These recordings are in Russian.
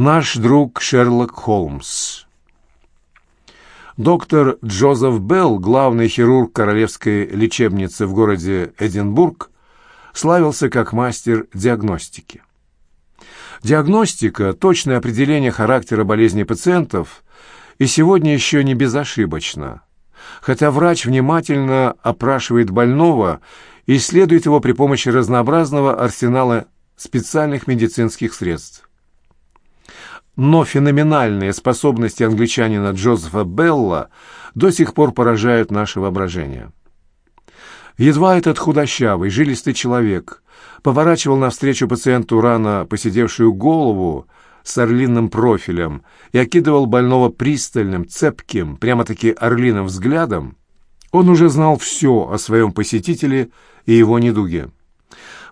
Наш друг Шерлок Холмс. Доктор Джозеф Белл, главный хирург королевской лечебницы в городе Эдинбург, славился как мастер диагностики. Диагностика, точное определение характера болезни пациентов, и сегодня еще не безошибочно, хотя врач внимательно опрашивает больного и исследует его при помощи разнообразного арсенала специальных медицинских средств но феноменальные способности англичанина Джозефа Белла до сих пор поражают наше воображение. Едва этот худощавый, жилистый человек поворачивал навстречу пациенту рано посидевшую голову с орлиным профилем и окидывал больного пристальным, цепким, прямо-таки орлиным взглядом, он уже знал все о своем посетителе и его недуге.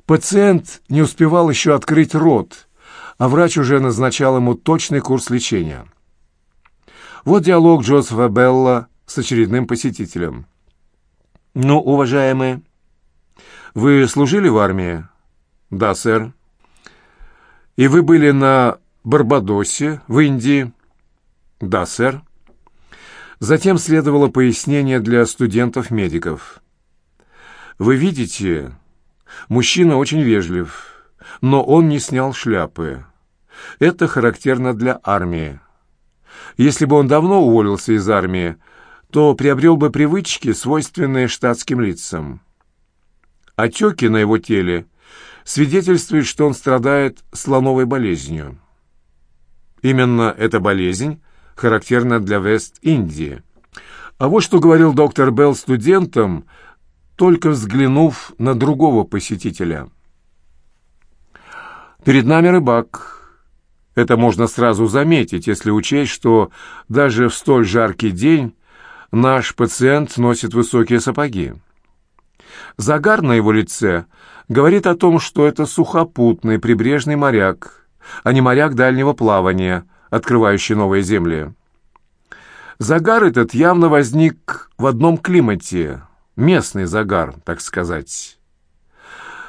Пациент не успевал еще открыть рот – а врач уже назначал ему точный курс лечения. Вот диалог Джозефа Белла с очередным посетителем. «Ну, уважаемые, вы служили в армии?» «Да, сэр». «И вы были на Барбадосе, в Индии?» «Да, сэр». Затем следовало пояснение для студентов-медиков. «Вы видите, мужчина очень вежлив» но он не снял шляпы. Это характерно для армии. Если бы он давно уволился из армии, то приобрел бы привычки, свойственные штатским лицам. Отеки на его теле свидетельствуют, что он страдает слоновой болезнью. Именно эта болезнь характерна для Вест-Индии. А вот что говорил доктор Белл студентам, только взглянув на другого посетителя – Перед нами рыбак. Это можно сразу заметить, если учесть, что даже в столь жаркий день наш пациент носит высокие сапоги. Загар на его лице говорит о том, что это сухопутный прибрежный моряк, а не моряк дальнего плавания, открывающий новые земли. Загар этот явно возник в одном климате, местный загар, так сказать.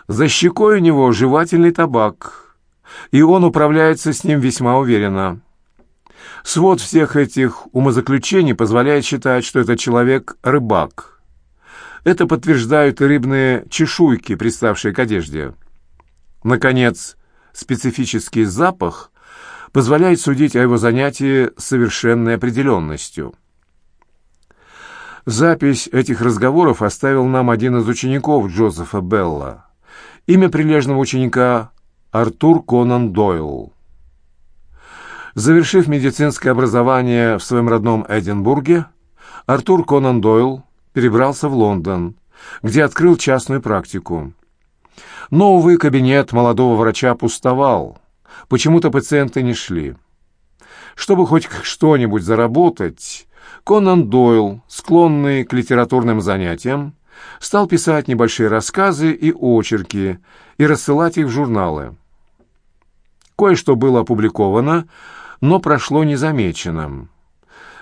За щекой у него жевательный табак – и он управляется с ним весьма уверенно. Свод всех этих умозаключений позволяет считать, что этот человек – рыбак. Это подтверждают и рыбные чешуйки, приставшие к одежде. Наконец, специфический запах позволяет судить о его занятии с совершенной определенностью. Запись этих разговоров оставил нам один из учеников Джозефа Белла. Имя прилежного ученика Артур Конан Дойл. Завершив медицинское образование в своем родном Эдинбурге, Артур Конан Дойл перебрался в Лондон, где открыл частную практику. Новый кабинет молодого врача пустовал. Почему-то пациенты не шли. Чтобы хоть что-нибудь заработать, Конан Дойл, склонный к литературным занятиям, стал писать небольшие рассказы и очерки и рассылать их в журналы. Кое-что было опубликовано, но прошло незамеченным.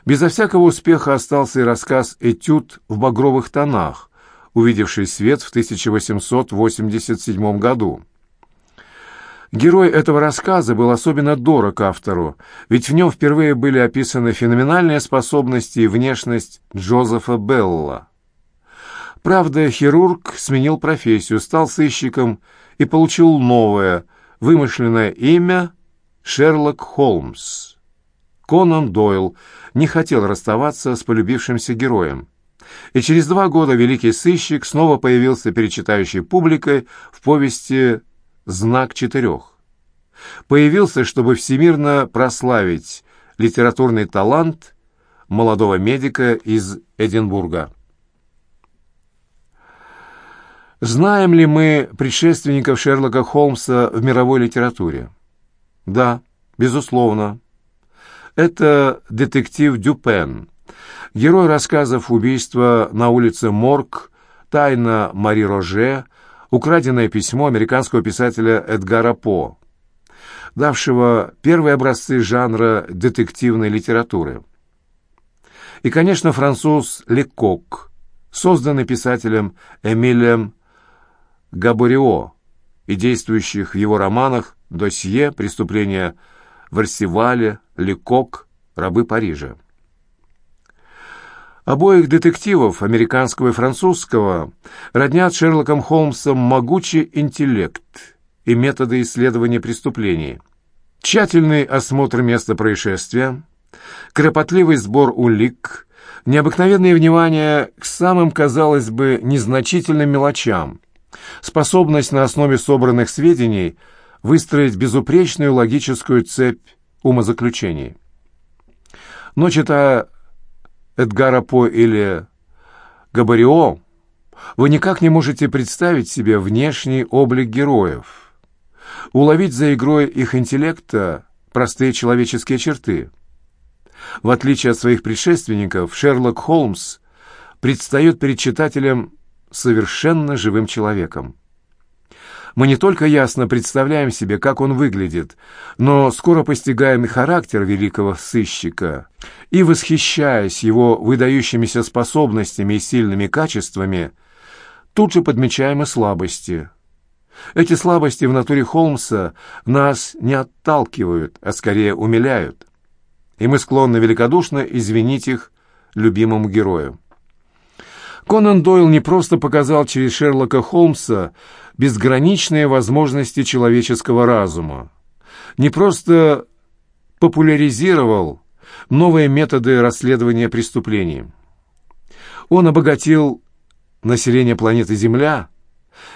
Безо всякого успеха остался и рассказ «Этюд в багровых тонах», увидевший свет в 1887 году. Герой этого рассказа был особенно дорог автору, ведь в нем впервые были описаны феноменальные способности и внешность Джозефа Белла. Правда, хирург сменил профессию, стал сыщиком и получил новое – вымышленное имя Шерлок Холмс. Конан Дойл не хотел расставаться с полюбившимся героем. И через два года великий сыщик снова появился перед читающей публикой в повести «Знак четырех». Появился, чтобы всемирно прославить литературный талант молодого медика из Эдинбурга. Знаем ли мы предшественников Шерлока Холмса в мировой литературе? Да, безусловно. Это детектив Дюпен, герой рассказов «Убийство на улице Морг», «Тайна Мари Роже», «Украденное письмо» американского писателя Эдгара По, давшего первые образцы жанра детективной литературы. И, конечно, француз Лекок, созданный писателем Эмилем Габорио и действующих в его романах «Досье», «Преступление Варсивале, Лекок, рабы Парижа. Обоих детективов, американского и французского, роднят Шерлоком Холмсом могучий интеллект и методы исследования преступлений. Тщательный осмотр места происшествия, кропотливый сбор улик, необыкновенное внимание к самым, казалось бы, незначительным мелочам, способность на основе собранных сведений выстроить безупречную логическую цепь умозаключений. Но, читая Эдгара По или Габарио, вы никак не можете представить себе внешний облик героев, уловить за игрой их интеллекта простые человеческие черты. В отличие от своих предшественников, Шерлок Холмс предстает перед читателем совершенно живым человеком. Мы не только ясно представляем себе, как он выглядит, но скоро постигаем и характер великого сыщика, и, восхищаясь его выдающимися способностями и сильными качествами, тут же подмечаем и слабости. Эти слабости в натуре Холмса нас не отталкивают, а скорее умиляют, и мы склонны великодушно извинить их любимому герою. Конан Дойл не просто показал через Шерлока Холмса безграничные возможности человеческого разума, не просто популяризировал новые методы расследования преступлений. Он обогатил население планеты Земля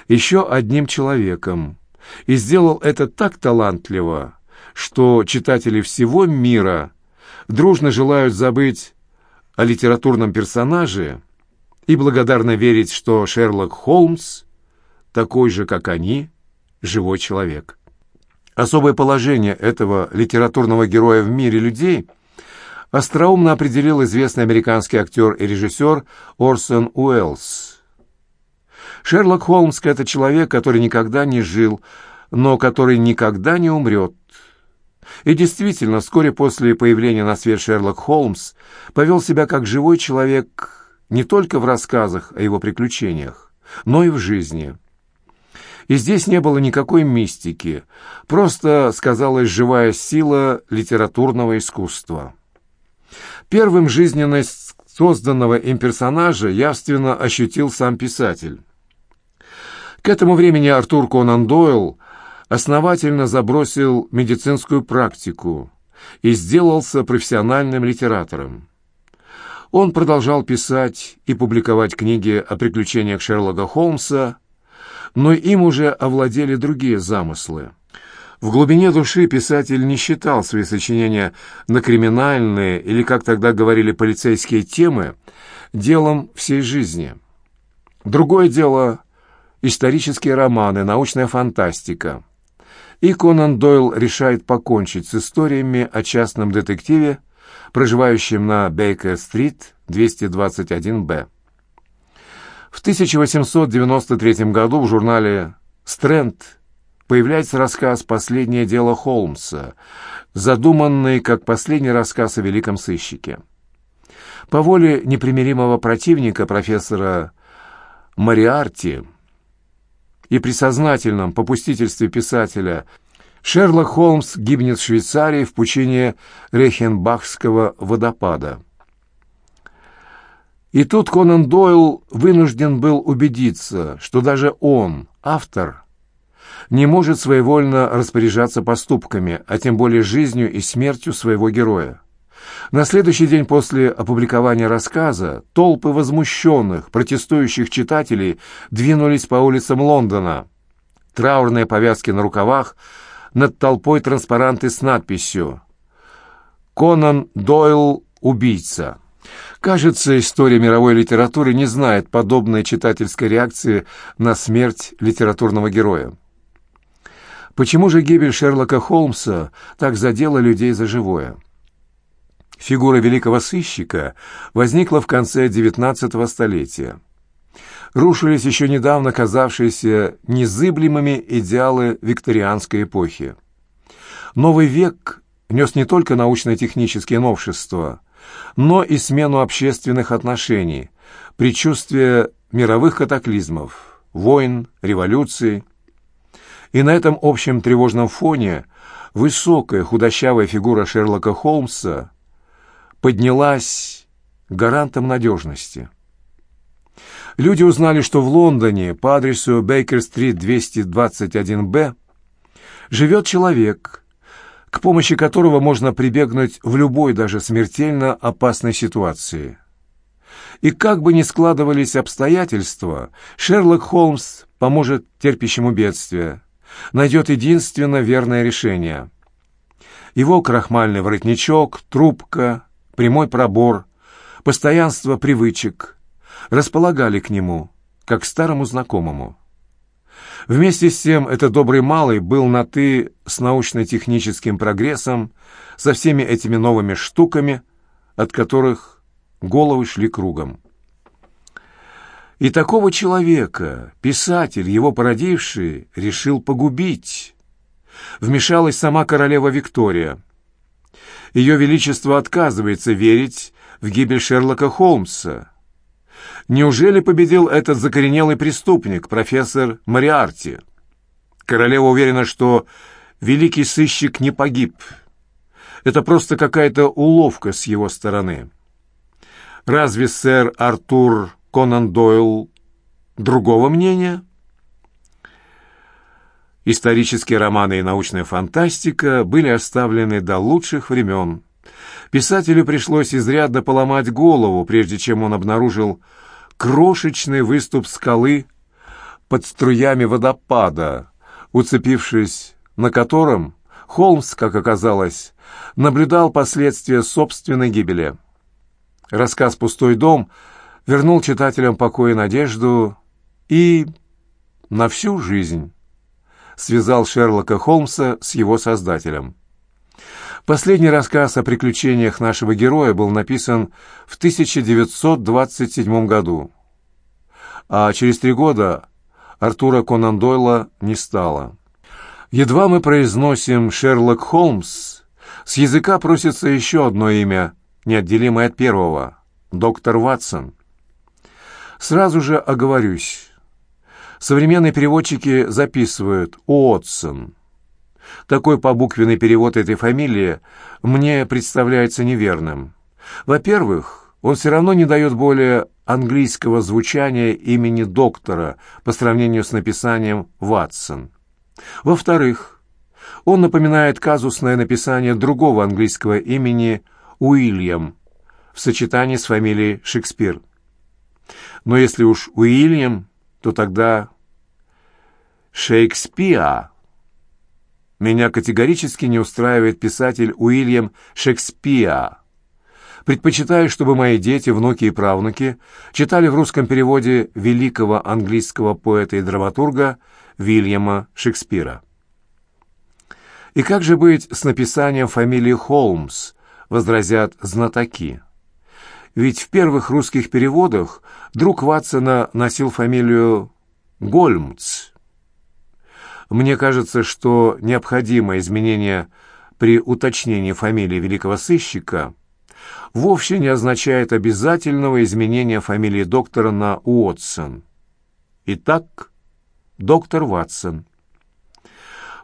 еще одним человеком и сделал это так талантливо, что читатели всего мира дружно желают забыть о литературном персонаже и благодарно верить, что Шерлок Холмс такой же, как они, живой человек. Особое положение этого литературного героя в мире людей остроумно определил известный американский актер и режиссер Орсон Уэллс. Шерлок Холмс – это человек, который никогда не жил, но который никогда не умрет. И действительно, вскоре после появления на свет Шерлок Холмс повел себя как живой человек не только в рассказах о его приключениях, но и в жизни. И здесь не было никакой мистики, просто сказалась живая сила литературного искусства. Первым жизненность созданного им персонажа явственно ощутил сам писатель. К этому времени Артур Конан Дойл основательно забросил медицинскую практику и сделался профессиональным литератором. Он продолжал писать и публиковать книги о приключениях Шерлока Холмса, но им уже овладели другие замыслы. В глубине души писатель не считал свои сочинения на криминальные или, как тогда говорили, полицейские темы делом всей жизни. Другое дело – исторические романы, научная фантастика. И Конан Дойл решает покончить с историями о частном детективе, проживающим на Бейкер-стрит, 221-Б. В 1893 году в журнале «Стрэнд» появляется рассказ «Последнее дело Холмса», задуманный как последний рассказ о великом сыщике. По воле непримиримого противника профессора Мариарти и при сознательном попустительстве писателя Шерлок Холмс гибнет в Швейцарии в пучине Рехенбахского водопада. И тут Конан Дойл вынужден был убедиться, что даже он, автор, не может своевольно распоряжаться поступками, а тем более жизнью и смертью своего героя. На следующий день после опубликования рассказа толпы возмущенных, протестующих читателей двинулись по улицам Лондона. Траурные повязки на рукавах – над толпой транспаранты с надписью «Конан Дойл – убийца». Кажется, история мировой литературы не знает подобной читательской реакции на смерть литературного героя. Почему же гибель Шерлока Холмса так задела людей за живое? Фигура великого сыщика возникла в конце XIX столетия рушились еще недавно казавшиеся незыблемыми идеалы викторианской эпохи. Новый век нес не только научно-технические новшества, но и смену общественных отношений, предчувствие мировых катаклизмов, войн, революций. И на этом общем тревожном фоне высокая худощавая фигура Шерлока Холмса поднялась гарантом надежности. Люди узнали, что в Лондоне по адресу Бейкер-стрит 221-Б живет человек, к помощи которого можно прибегнуть в любой, даже смертельно опасной ситуации. И как бы ни складывались обстоятельства, Шерлок Холмс поможет терпящему бедствие, найдет единственно верное решение. Его крахмальный воротничок, трубка, прямой пробор, постоянство привычек располагали к нему, как к старому знакомому. Вместе с тем этот добрый малый был на «ты» с научно-техническим прогрессом, со всеми этими новыми штуками, от которых головы шли кругом. И такого человека писатель, его породивший, решил погубить. Вмешалась сама королева Виктория – ее Величество отказывается верить в гибель Шерлока Холмса. Неужели победил этот закоренелый преступник, профессор Мариарти? Королева уверена, что великий сыщик не погиб. Это просто какая-то уловка с его стороны. Разве сэр Артур Конан Дойл другого мнения? Исторические романы и научная фантастика были оставлены до лучших времен. Писателю пришлось изрядно поломать голову, прежде чем он обнаружил крошечный выступ скалы под струями водопада, уцепившись на котором Холмс, как оказалось, наблюдал последствия собственной гибели. Рассказ «Пустой дом» вернул читателям покой и надежду и на всю жизнь связал Шерлока Холмса с его создателем. Последний рассказ о приключениях нашего героя был написан в 1927 году, а через три года Артура Конан Дойла не стало. Едва мы произносим «Шерлок Холмс», с языка просится еще одно имя, неотделимое от первого – доктор Ватсон. Сразу же оговорюсь. Современные переводчики записывают «Уотсон». Такой побуквенный перевод этой фамилии мне представляется неверным. Во-первых, он все равно не дает более английского звучания имени доктора по сравнению с написанием «Ватсон». Во-вторых, он напоминает казусное написание другого английского имени Уильям в сочетании с фамилией Шекспир. Но если уж Уильям, то тогда Шекспира. Меня категорически не устраивает писатель Уильям Шекспир. Предпочитаю, чтобы мои дети, внуки и правнуки читали в русском переводе великого английского поэта и драматурга Вильяма Шекспира. И как же быть с написанием фамилии Холмс, возразят знатоки? Ведь в первых русских переводах друг Ватсона носил фамилию Гольмц. Мне кажется, что необходимое изменение при уточнении фамилии великого сыщика вовсе не означает обязательного изменения фамилии доктора на Уотсон. Итак, доктор Ватсон.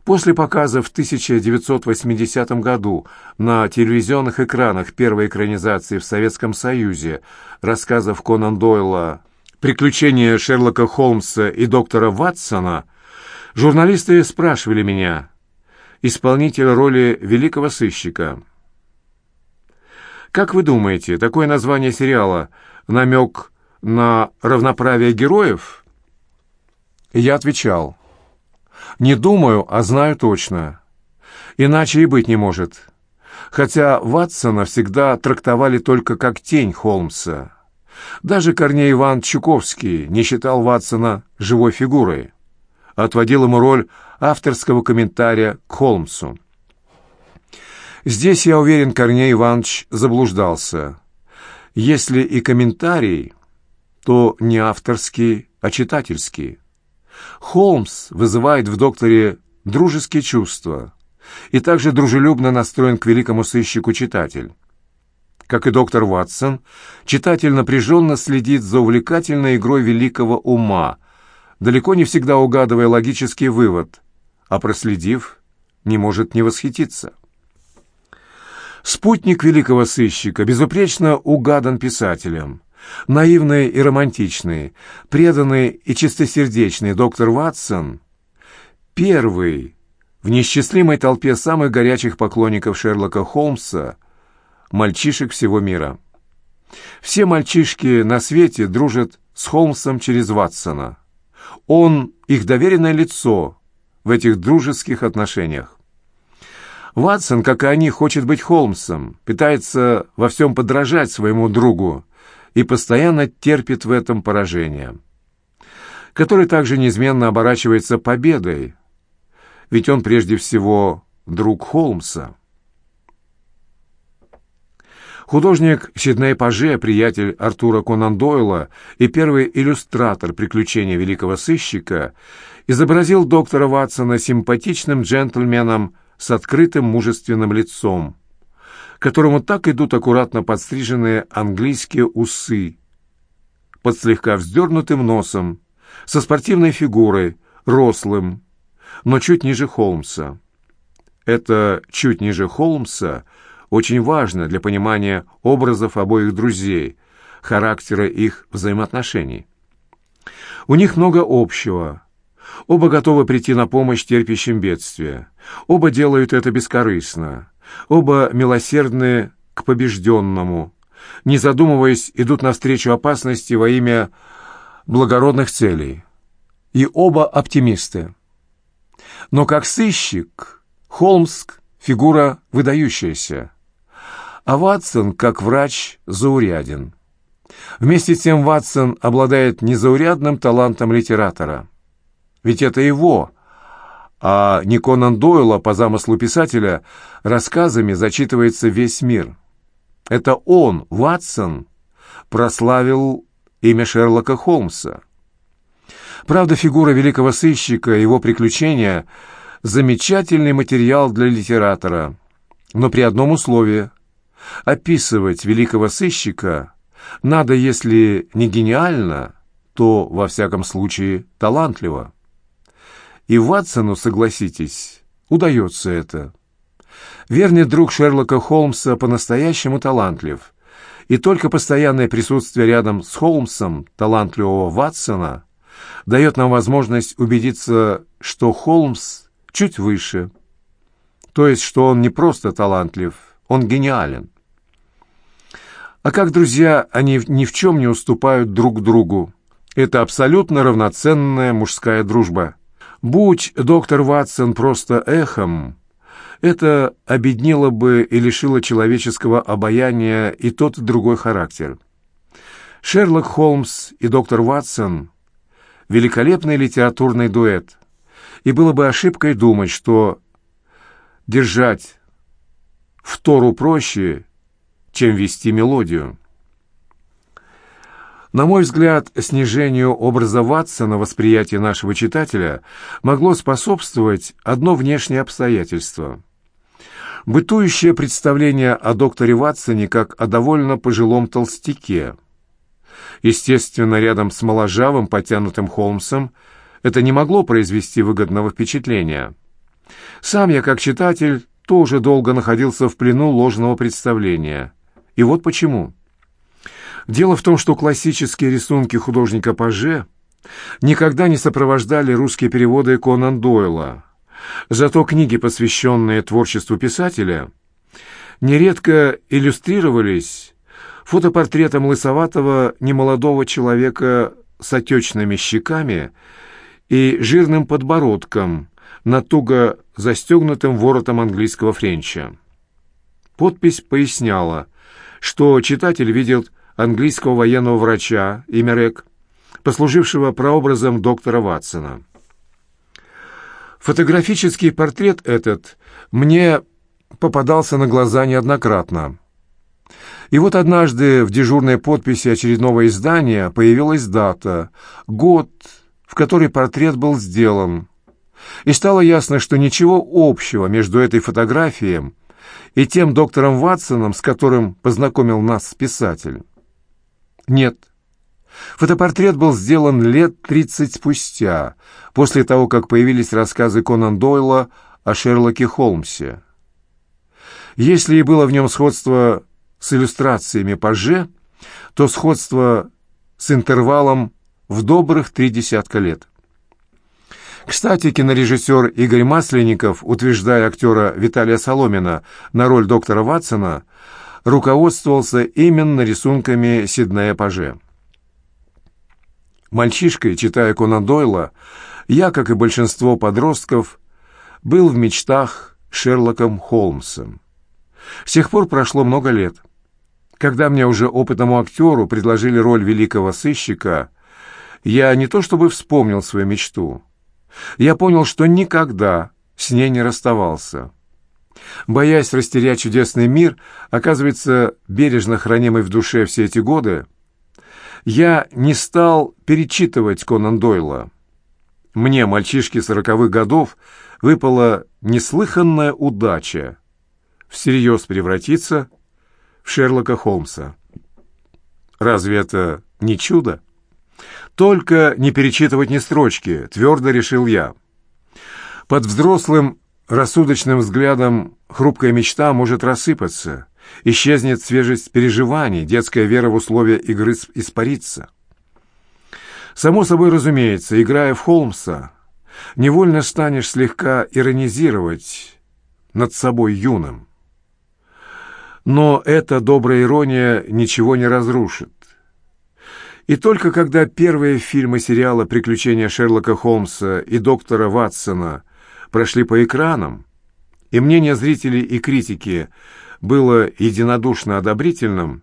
После показа в 1980 году на телевизионных экранах первой экранизации в Советском Союзе рассказов Конан Дойла «Приключения Шерлока Холмса и доктора Ватсона» журналисты спрашивали меня, исполнителя роли великого сыщика. Как вы думаете, такое название сериала – намек на равноправие героев? Я отвечал – не думаю, а знаю точно. Иначе и быть не может. Хотя Ватсона всегда трактовали только как тень Холмса. Даже Корней Иван Чуковский не считал Ватсона живой фигурой. Отводил ему роль авторского комментария к Холмсу. Здесь, я уверен, Корней Иванович заблуждался. Если и комментарий, то не авторский, а читательский. Холмс вызывает в докторе дружеские чувства и также дружелюбно настроен к великому сыщику читатель. Как и доктор Ватсон, читатель напряженно следит за увлекательной игрой великого ума, далеко не всегда угадывая логический вывод, а проследив, не может не восхититься. Спутник великого сыщика безупречно угадан писателем. Наивный и романтичный, преданный и чистосердечный доктор Ватсон — первый в несчастливой толпе самых горячих поклонников Шерлока Холмса, мальчишек всего мира. Все мальчишки на свете дружат с Холмсом через Ватсона. Он их доверенное лицо в этих дружеских отношениях. Ватсон, как и они, хочет быть Холмсом, пытается во всем подражать своему другу и постоянно терпит в этом поражение, которое также неизменно оборачивается победой, ведь он прежде всего друг Холмса. Художник Сидней Паже, приятель Артура Конан Дойла и первый иллюстратор приключений великого сыщика, изобразил доктора Ватсона симпатичным джентльменом с открытым мужественным лицом, которому так идут аккуратно подстриженные английские усы, под слегка вздернутым носом, со спортивной фигурой, рослым, но чуть ниже Холмса. Это чуть ниже Холмса – очень важно для понимания образов обоих друзей, характера их взаимоотношений. У них много общего. Оба готовы прийти на помощь терпящим бедствия. Оба делают это бескорыстно. Оба милосердны к побежденному. Не задумываясь, идут навстречу опасности во имя благородных целей. И оба оптимисты. Но как сыщик Холмс – фигура выдающаяся а Ватсон, как врач, зауряден. Вместе с тем Ватсон обладает незаурядным талантом литератора. Ведь это его, а не Конан Дойла по замыслу писателя, рассказами зачитывается весь мир. Это он, Ватсон, прославил имя Шерлока Холмса. Правда, фигура великого сыщика и его приключения – замечательный материал для литератора, но при одном условии – Описывать великого сыщика надо, если не гениально, то, во всяком случае, талантливо. И Ватсону, согласитесь, удается это. Верный друг Шерлока Холмса по-настоящему талантлив, и только постоянное присутствие рядом с Холмсом талантливого Ватсона дает нам возможность убедиться, что Холмс чуть выше, то есть что он не просто талантлив, он гениален. А как друзья, они ни в чем не уступают друг другу. Это абсолютно равноценная мужская дружба. Будь доктор Ватсон просто эхом, это обеднило бы и лишило человеческого обаяния и тот, и другой характер. Шерлок Холмс и доктор Ватсон — великолепный литературный дуэт, и было бы ошибкой думать, что держать в Тору проще — чем вести мелодию. На мой взгляд, снижению образа Ватсона восприятие нашего читателя могло способствовать одно внешнее обстоятельство. Бытующее представление о докторе Ватсоне как о довольно пожилом толстяке. Естественно, рядом с моложавым, потянутым Холмсом это не могло произвести выгодного впечатления. Сам я, как читатель, тоже долго находился в плену ложного представления. И вот почему. Дело в том, что классические рисунки художника Паже никогда не сопровождали русские переводы Конан Дойла. Зато книги, посвященные творчеству писателя, нередко иллюстрировались фотопортретом лысоватого немолодого человека с отечными щеками и жирным подбородком на туго застегнутым воротом английского френча. Подпись поясняла что читатель видел английского военного врача, имя Рек, послужившего прообразом доктора Ватсона. Фотографический портрет этот мне попадался на глаза неоднократно. И вот однажды в дежурной подписи очередного издания появилась дата, год, в который портрет был сделан. И стало ясно, что ничего общего между этой фотографией и тем доктором Ватсоном, с которым познакомил нас писатель? Нет. Фотопортрет был сделан лет тридцать спустя, после того, как появились рассказы Конан Дойла о Шерлоке Холмсе. Если и было в нем сходство с иллюстрациями Паже, то сходство с интервалом в добрых три десятка лет. Кстати, кинорежиссер Игорь Масленников, утверждая актера Виталия Соломина на роль доктора Ватсона, руководствовался именно рисунками Сиднея Паже. Мальчишкой, читая Конан Дойла, я, как и большинство подростков, был в мечтах Шерлоком Холмсом. С тех пор прошло много лет. Когда мне уже опытному актеру предложили роль великого сыщика, я не то чтобы вспомнил свою мечту. Я понял, что никогда с ней не расставался. Боясь растерять чудесный мир, оказывается, бережно хранимый в душе все эти годы, я не стал перечитывать Конан Дойла. Мне, мальчишке сороковых годов, выпала неслыханная удача всерьез превратиться в Шерлока Холмса. Разве это не чудо? Только не перечитывать ни строчки, твердо решил я. Под взрослым рассудочным взглядом хрупкая мечта может рассыпаться, исчезнет свежесть переживаний, детская вера в условия игры испарится. Само собой разумеется, играя в Холмса, невольно станешь слегка иронизировать над собой юным. Но эта добрая ирония ничего не разрушит. И только когда первые фильмы сериала «Приключения Шерлока Холмса» и доктора Ватсона прошли по экранам, и мнение зрителей и критики было единодушно одобрительным,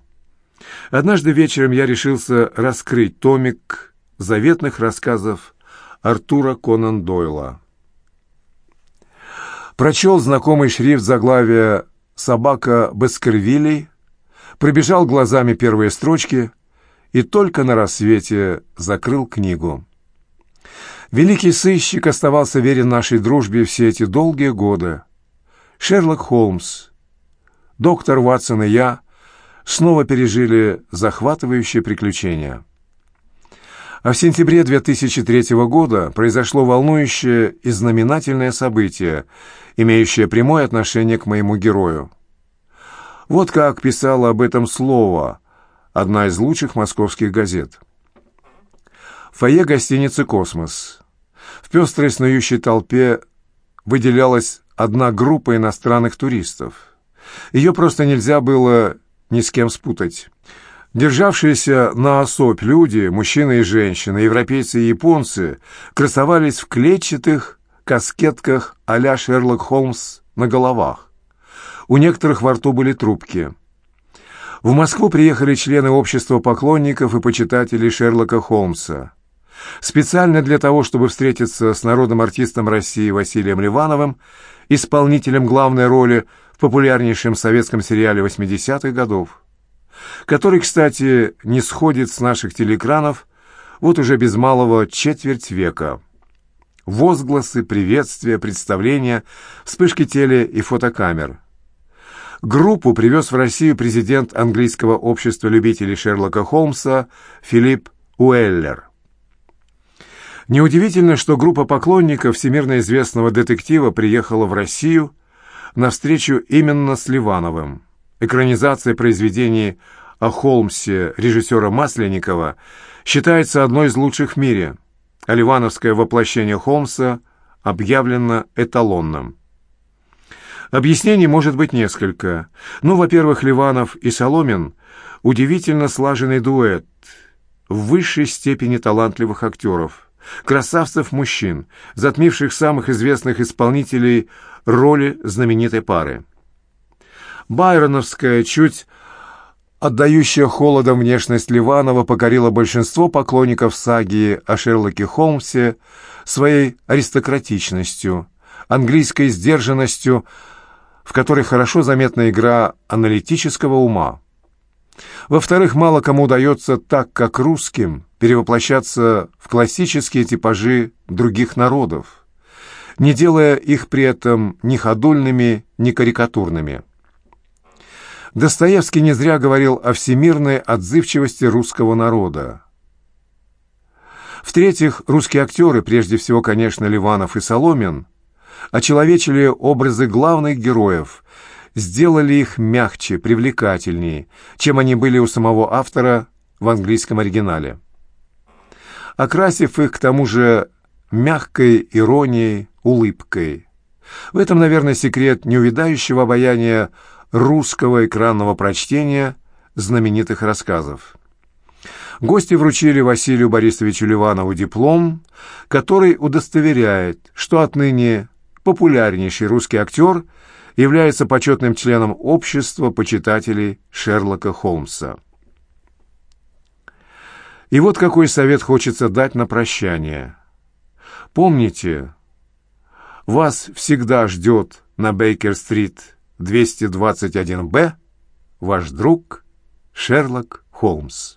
однажды вечером я решился раскрыть томик заветных рассказов Артура Конан Дойла. Прочел знакомый шрифт заглавия «Собака Баскервилей», пробежал глазами первые строчки — и только на рассвете закрыл книгу. Великий сыщик оставался верен нашей дружбе все эти долгие годы. Шерлок Холмс, доктор Ватсон и я снова пережили захватывающее приключение. А в сентябре 2003 года произошло волнующее и знаменательное событие, имеющее прямое отношение к моему герою. Вот как писала об этом слово одна из лучших московских газет. Фойе гостиницы «Космос». В пестрой снующей толпе выделялась одна группа иностранных туристов. Ее просто нельзя было ни с кем спутать. Державшиеся на особь люди, мужчины и женщины, европейцы и японцы, красовались в клетчатых каскетках а-ля Шерлок Холмс на головах. У некоторых во рту были трубки – в Москву приехали члены общества поклонников и почитателей Шерлока Холмса. Специально для того, чтобы встретиться с народным артистом России Василием Ливановым, исполнителем главной роли в популярнейшем советском сериале 80-х годов, который, кстати, не сходит с наших телеэкранов вот уже без малого четверть века. Возгласы, приветствия, представления, вспышки теле- и фотокамер – Группу привез в Россию президент английского общества любителей Шерлока Холмса Филипп Уэллер. Неудивительно, что группа поклонников всемирно известного детектива приехала в Россию на встречу именно с Ливановым. Экранизация произведений о Холмсе режиссера Масленникова считается одной из лучших в мире, а ливановское воплощение Холмса объявлено эталонным. Объяснений может быть несколько. Ну, во-первых, Ливанов и Соломин – удивительно слаженный дуэт, в высшей степени талантливых актеров, красавцев-мужчин, затмивших самых известных исполнителей роли знаменитой пары. Байроновская, чуть отдающая холодом внешность Ливанова покорила большинство поклонников саги о Шерлоке Холмсе своей аристократичностью, английской сдержанностью – в которой хорошо заметна игра аналитического ума. Во-вторых, мало кому удается так, как русским, перевоплощаться в классические типажи других народов, не делая их при этом ни ходульными, ни карикатурными. Достоевский не зря говорил о всемирной отзывчивости русского народа. В-третьих, русские актеры, прежде всего, конечно, Ливанов и Соломин, очеловечили образы главных героев, сделали их мягче, привлекательнее, чем они были у самого автора в английском оригинале. Окрасив их к тому же мягкой иронией, улыбкой. В этом, наверное, секрет неувядающего обаяния русского экранного прочтения знаменитых рассказов. Гости вручили Василию Борисовичу Ливанову диплом, который удостоверяет, что отныне популярнейший русский актер является почетным членом общества почитателей Шерлока Холмса. И вот какой совет хочется дать на прощание. Помните, вас всегда ждет на Бейкер-стрит 221-Б ваш друг Шерлок Холмс.